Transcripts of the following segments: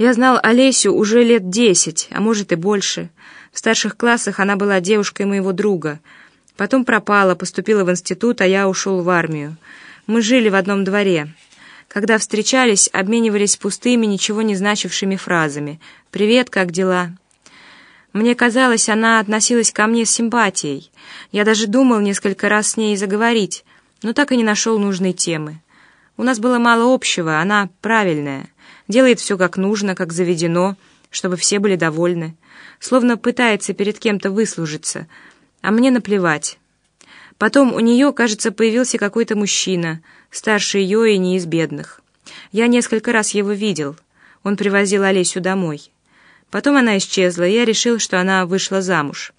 Я знал Олесю уже лет десять, а может и больше. В старших классах она была девушкой моего друга. Потом пропала, поступила в институт, а я ушел в армию. Мы жили в одном дворе. Когда встречались, обменивались пустыми, ничего не значившими фразами. «Привет, как дела?» Мне казалось, она относилась ко мне с симпатией. Я даже думал несколько раз с ней заговорить, но так и не нашел нужной темы. У нас было мало общего, она правильная делает все как нужно, как заведено, чтобы все были довольны, словно пытается перед кем-то выслужиться, а мне наплевать. Потом у нее, кажется, появился какой-то мужчина, старше ее и не из бедных. Я несколько раз его видел. Он привозил Олесю домой. Потом она исчезла, и я решил, что она вышла замуж.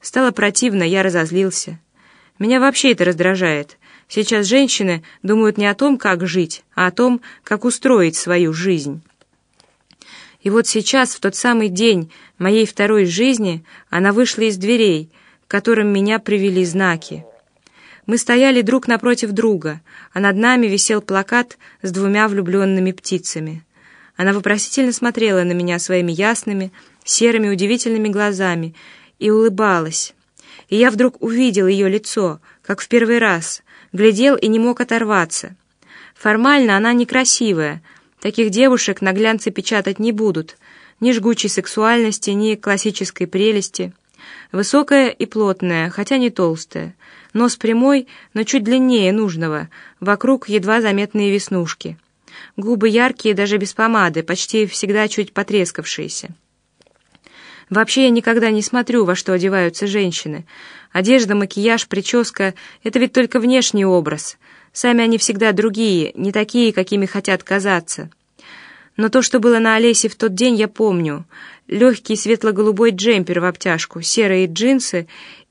Стало противно, я разозлился. Меня вообще это раздражает. Сейчас женщины думают не о том, как жить, а о том, как устроить свою жизнь. И вот сейчас, в тот самый день моей второй жизни, она вышла из дверей, к которым меня привели знаки. Мы стояли друг напротив друга, а над нами висел плакат с двумя влюбленными птицами. Она вопросительно смотрела на меня своими ясными, серыми, удивительными глазами и улыбалась. И я вдруг увидел ее лицо, как в первый раз, глядел и не мог оторваться. Формально она некрасивая, таких девушек на глянце печатать не будут, ни жгучей сексуальности, ни классической прелести. Высокая и плотная, хотя не толстая, нос прямой, но чуть длиннее нужного, вокруг едва заметные веснушки. Губы яркие, даже без помады, почти всегда чуть потрескавшиеся. Вообще я никогда не смотрю, во что одеваются женщины. Одежда, макияж, прическа — это ведь только внешний образ. Сами они всегда другие, не такие, какими хотят казаться. Но то, что было на Олесе в тот день, я помню. Легкий светло-голубой джемпер в обтяжку, серые джинсы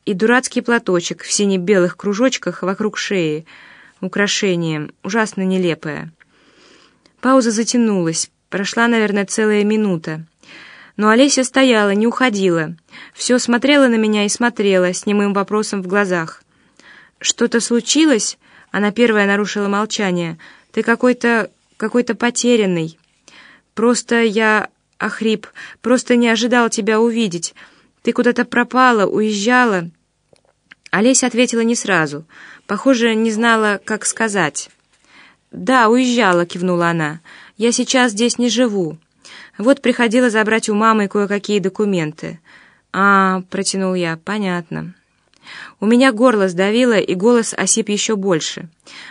и дурацкий платочек в сине-белых кружочках вокруг шеи. Украшение, ужасно нелепое. Пауза затянулась. Прошла, наверное, целая минута. Но Олеся стояла, не уходила. Все смотрела на меня и смотрела, с немым вопросом в глазах. «Что-то случилось?» Она первая нарушила молчание. «Ты какой-то... какой-то потерянный. Просто я охрип, просто не ожидал тебя увидеть. Ты куда-то пропала, уезжала». Олеся ответила не сразу. Похоже, не знала, как сказать. «Да, уезжала», — кивнула она. «Я сейчас здесь не живу». Вот приходила забрать у мамы кое-какие документы. «А, — протянул я, — понятно». У меня горло сдавило, и голос осип еще больше.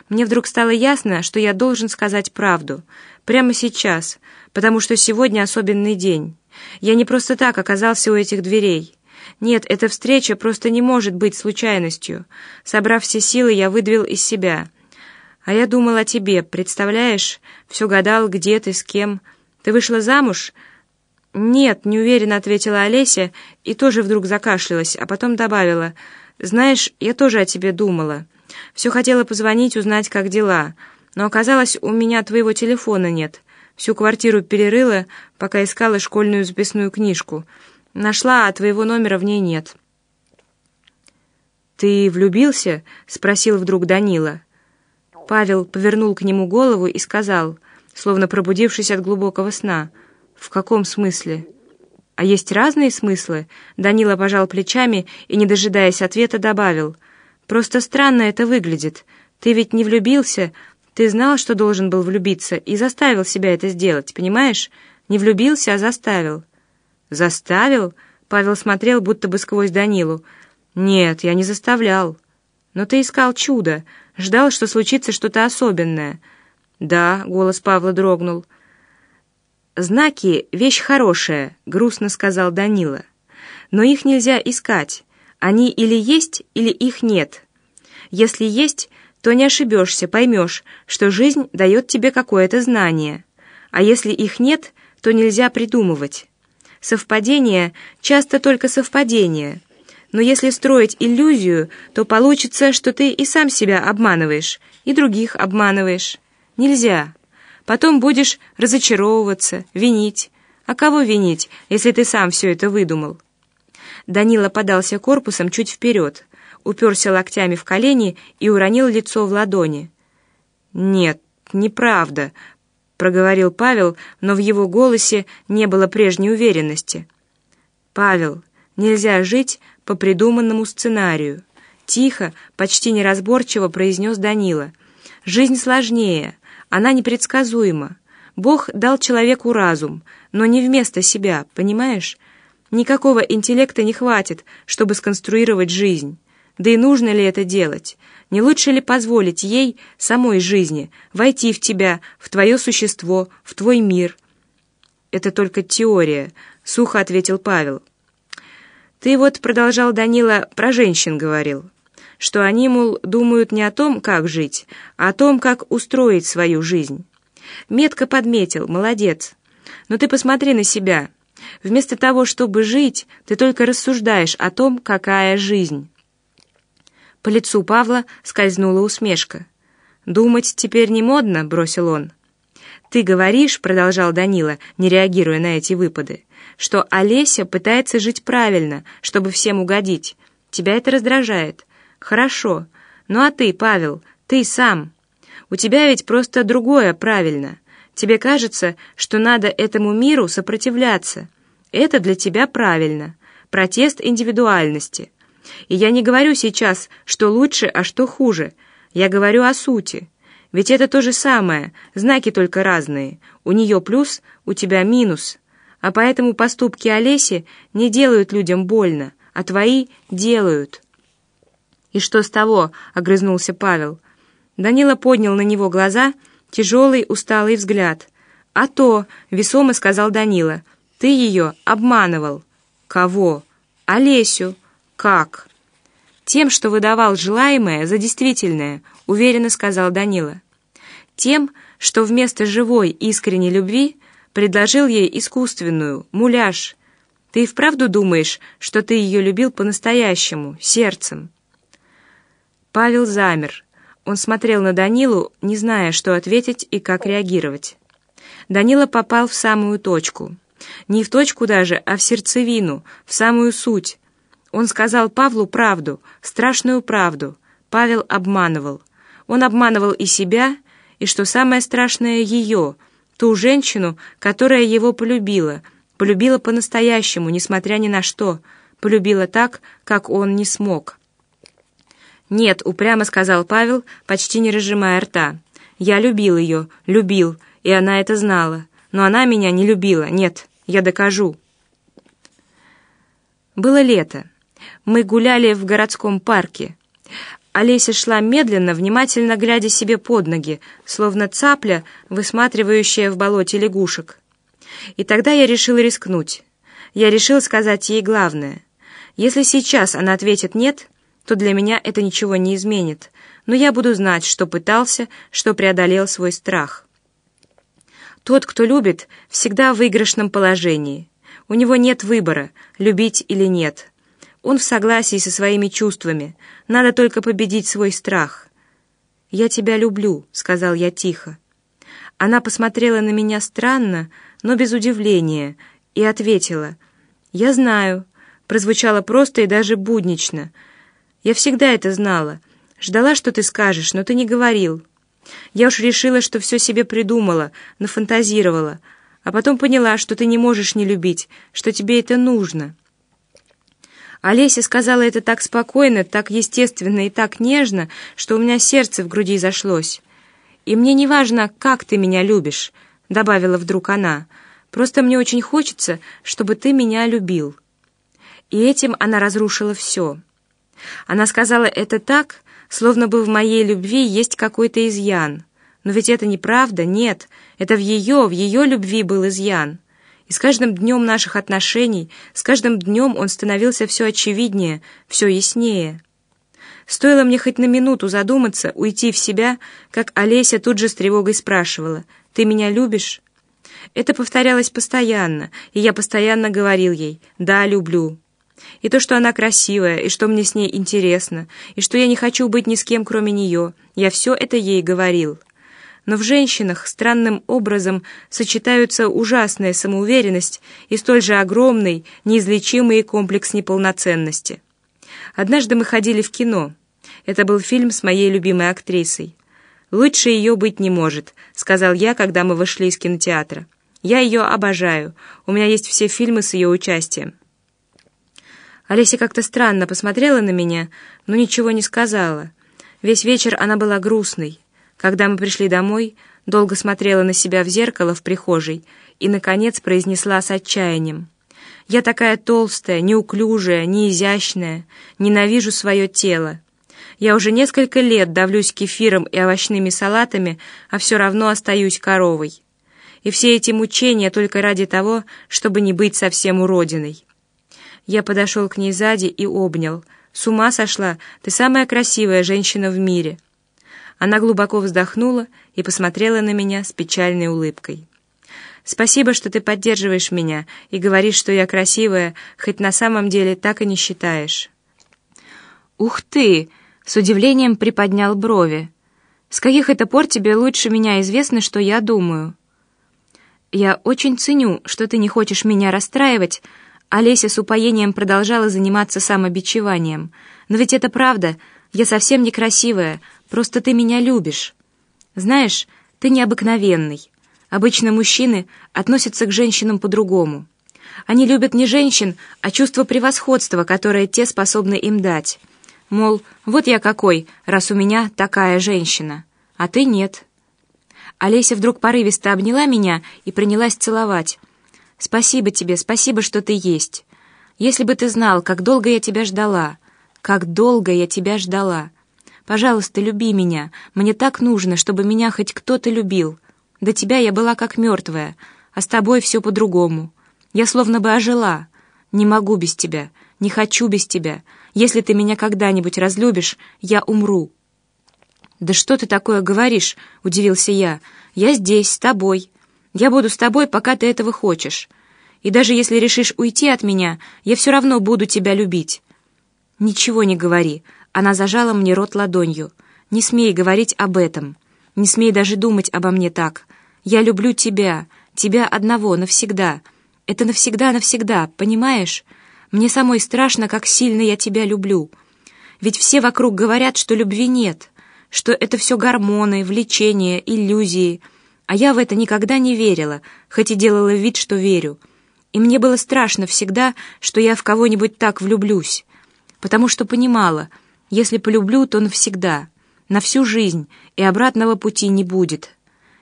Мне вдруг стало ясно, что я должен сказать правду. Прямо сейчас, потому что сегодня особенный день. Я не просто так оказался у этих дверей. Нет, эта встреча просто не может быть случайностью. Собрав все силы, я выдавил из себя. А я думал о тебе, представляешь? Все гадал, где ты, с кем... «Ты вышла замуж?» «Нет», — неуверенно ответила Олеся и тоже вдруг закашлялась, а потом добавила, «Знаешь, я тоже о тебе думала. Все хотела позвонить, узнать, как дела, но оказалось, у меня твоего телефона нет. Всю квартиру перерыла, пока искала школьную записную книжку. Нашла, а твоего номера в ней нет». «Ты влюбился?» — спросил вдруг Данила. Павел повернул к нему голову и сказал — словно пробудившись от глубокого сна. «В каком смысле?» «А есть разные смыслы?» Данила пожал плечами и, не дожидаясь ответа, добавил. «Просто странно это выглядит. Ты ведь не влюбился, ты знал, что должен был влюбиться, и заставил себя это сделать, понимаешь? Не влюбился, а заставил». «Заставил?» Павел смотрел, будто бы сквозь Данилу. «Нет, я не заставлял. Но ты искал чудо, ждал, что случится что-то особенное». «Да», — голос Павла дрогнул. «Знаки — вещь хорошая», — грустно сказал Данила. «Но их нельзя искать. Они или есть, или их нет. Если есть, то не ошибешься, поймешь, что жизнь дает тебе какое-то знание. А если их нет, то нельзя придумывать. Совпадение — часто только совпадение. Но если строить иллюзию, то получится, что ты и сам себя обманываешь, и других обманываешь». Нельзя. Потом будешь разочаровываться, винить. А кого винить, если ты сам все это выдумал? Данила подался корпусом чуть вперед, уперся локтями в колени и уронил лицо в ладони. «Нет, неправда», — проговорил Павел, но в его голосе не было прежней уверенности. «Павел, нельзя жить по придуманному сценарию», — тихо, почти неразборчиво произнес Данила. «Жизнь сложнее, она непредсказуема. Бог дал человеку разум, но не вместо себя, понимаешь? Никакого интеллекта не хватит, чтобы сконструировать жизнь. Да и нужно ли это делать? Не лучше ли позволить ей, самой жизни, войти в тебя, в твое существо, в твой мир? Это только теория, сухо ответил Павел. Ты вот, продолжал Данила, про женщин говорил, что они, мол, думают не о том, как жить, а о том, как устроить свою жизнь. Метко подметил, молодец. Но ты посмотри на себя. Вместо того, чтобы жить, ты только рассуждаешь о том, какая жизнь. По лицу Павла скользнула усмешка. «Думать теперь не модно», — бросил он. «Ты говоришь», — продолжал Данила, не реагируя на эти выпады, «что Олеся пытается жить правильно, чтобы всем угодить. Тебя это раздражает. Хорошо. Ну а ты, Павел, ты сам. У тебя ведь просто другое правильно. Тебе кажется, что надо этому миру сопротивляться. Это для тебя правильно. Протест индивидуальности. И я не говорю сейчас, что лучше, а что хуже. Я говорю о сути. Ведь это то же самое, знаки только разные. У нее плюс, у тебя минус. А поэтому поступки Олеси не делают людям больно, а твои делают. «И что с того?» — огрызнулся Павел. Данила поднял на него глаза, тяжелый, усталый взгляд. «А то», — весомо сказал Данила, — «ты ее обманывал». «Кого?» «Олесю». «Как?» «Тем, что выдавал желаемое за действительное», — уверенно сказал Данила. «Тем, что вместо живой искренней любви предложил ей искусственную, муляж. Ты и вправду думаешь, что ты ее любил по-настоящему, сердцем?» Павел замер. Он смотрел на Данилу, не зная, что ответить и как реагировать. Данила попал в самую точку. Не в точку даже, а в сердцевину, в самую суть, он сказал Павлу правду, страшную правду. Павел обманывал. Он обманывал и себя, и, что самое страшное, ее, ту женщину, которая его полюбила, полюбила по-настоящему, несмотря ни на что, полюбила так, как он не смог. «Нет», — упрямо сказал Павел, почти не разжимая рта. «Я любил ее, любил, и она это знала. Но она меня не любила, нет, я докажу». Было лето. Мы гуляли в городском парке. Олеся шла медленно, внимательно глядя себе под ноги, словно цапля, высматривающая в болоте лягушек. И тогда я решил рискнуть. Я решил сказать ей главное. Если сейчас она ответит «нет», то для меня это ничего не изменит, но я буду знать, что пытался, что преодолел свой страх. Тот, кто любит, всегда в выигрышном положении. У него нет выбора, любить или нет. Он в согласии со своими чувствами. Надо только победить свой страх. «Я тебя люблю», — сказал я тихо. Она посмотрела на меня странно, но без удивления, и ответила. «Я знаю», — прозвучало просто и даже буднично. «Я всегда это знала. Ждала, что ты скажешь, но ты не говорил. Я уж решила, что все себе придумала, нафантазировала, а потом поняла, что ты не можешь не любить, что тебе это нужно». Олеся сказала это так спокойно, так естественно и так нежно, что у меня сердце в груди зашлось. «И мне не важно, как ты меня любишь», — добавила вдруг она. «Просто мне очень хочется, чтобы ты меня любил». И этим она разрушила все. Она сказала это так, словно бы в моей любви есть какой-то изъян. Но ведь это неправда, нет, это в ее, в ее любви был изъян. И с каждым днем наших отношений, с каждым днем он становился все очевиднее, все яснее. Стоило мне хоть на минуту задуматься, уйти в себя, как Олеся тут же с тревогой спрашивала, «Ты меня любишь?» Это повторялось постоянно, и я постоянно говорил ей «Да, люблю». И то, что она красивая, и что мне с ней интересно, и что я не хочу быть ни с кем, кроме нее, я все это ей говорил но в женщинах странным образом сочетаются ужасная самоуверенность и столь же огромный, неизлечимый комплекс неполноценности. Однажды мы ходили в кино. Это был фильм с моей любимой актрисой. «Лучше ее быть не может», — сказал я, когда мы вышли из кинотеатра. «Я ее обожаю. У меня есть все фильмы с ее участием». Олеся как-то странно посмотрела на меня, но ничего не сказала. Весь вечер она была грустной. Когда мы пришли домой, долго смотрела на себя в зеркало в прихожей и, наконец, произнесла с отчаянием. «Я такая толстая, неуклюжая, неизящная, ненавижу свое тело. Я уже несколько лет давлюсь кефиром и овощными салатами, а все равно остаюсь коровой. И все эти мучения только ради того, чтобы не быть совсем уродиной». Я подошел к ней сзади и обнял. «С ума сошла! Ты самая красивая женщина в мире!» Она глубоко вздохнула и посмотрела на меня с печальной улыбкой. «Спасибо, что ты поддерживаешь меня и говоришь, что я красивая, хоть на самом деле так и не считаешь». «Ух ты!» — с удивлением приподнял брови. «С каких это пор тебе лучше меня известно, что я думаю?» «Я очень ценю, что ты не хочешь меня расстраивать», Олеся с упоением продолжала заниматься самобичеванием. «Но ведь это правда. Я совсем некрасивая. Просто ты меня любишь. Знаешь, ты необыкновенный. Обычно мужчины относятся к женщинам по-другому. Они любят не женщин, а чувство превосходства, которое те способны им дать. Мол, вот я какой, раз у меня такая женщина, а ты нет». Олеся вдруг порывисто обняла меня и принялась целовать. Спасибо тебе, спасибо, что ты есть. Если бы ты знал, как долго я тебя ждала, как долго я тебя ждала. Пожалуйста, люби меня. Мне так нужно, чтобы меня хоть кто-то любил. До тебя я была как мертвая, а с тобой все по-другому. Я словно бы ожила. Не могу без тебя, не хочу без тебя. Если ты меня когда-нибудь разлюбишь, я умру». «Да что ты такое говоришь?» — удивился я. «Я здесь, с тобой. Я буду с тобой, пока ты этого хочешь. И даже если решишь уйти от меня, я все равно буду тебя любить». «Ничего не говори». Она зажала мне рот ладонью. «Не смей говорить об этом. Не смей даже думать обо мне так. Я люблю тебя, тебя одного, навсегда. Это навсегда-навсегда, понимаешь? Мне самой страшно, как сильно я тебя люблю. Ведь все вокруг говорят, что любви нет, что это все гормоны, влечения, иллюзии». А я в это никогда не верила, хоть и делала вид, что верю. И мне было страшно всегда, что я в кого-нибудь так влюблюсь. Потому что понимала, если полюблю, то навсегда, на всю жизнь, и обратного пути не будет.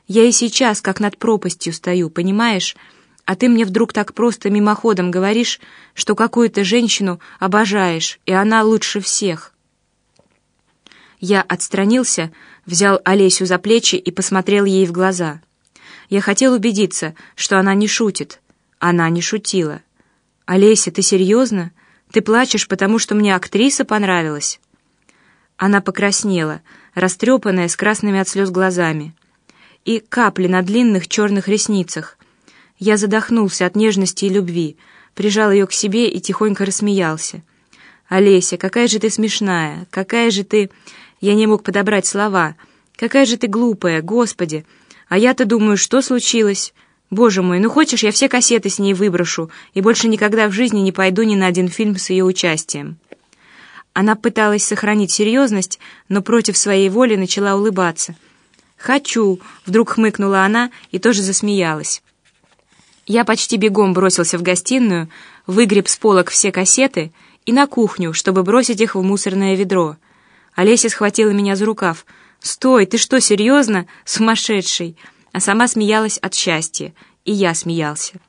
Я и сейчас как над пропастью стою, понимаешь? А ты мне вдруг так просто мимоходом говоришь, что какую-то женщину обожаешь, и она лучше всех. Я отстранился, взял Олесю за плечи и посмотрел ей в глаза. Я хотел убедиться, что она не шутит. Она не шутила. «Олеся, ты серьезно? Ты плачешь, потому что мне актриса понравилась?» Она покраснела, растрепанная, с красными от слез глазами. И капли на длинных черных ресницах. Я задохнулся от нежности и любви, прижал ее к себе и тихонько рассмеялся. «Олеся, какая же ты смешная! Какая же ты...» Я не мог подобрать слова. «Какая же ты глупая, Господи! А я-то думаю, что случилось? Боже мой, ну хочешь, я все кассеты с ней выброшу и больше никогда в жизни не пойду ни на один фильм с ее участием». Она пыталась сохранить серьезность, но против своей воли начала улыбаться. «Хочу!» — вдруг хмыкнула она и тоже засмеялась. Я почти бегом бросился в гостиную, выгреб с полок все кассеты и на кухню, чтобы бросить их в мусорное ведро — Олеся схватила меня за рукав. «Стой, ты что, серьезно? Сумасшедший!» А сама смеялась от счастья, и я смеялся.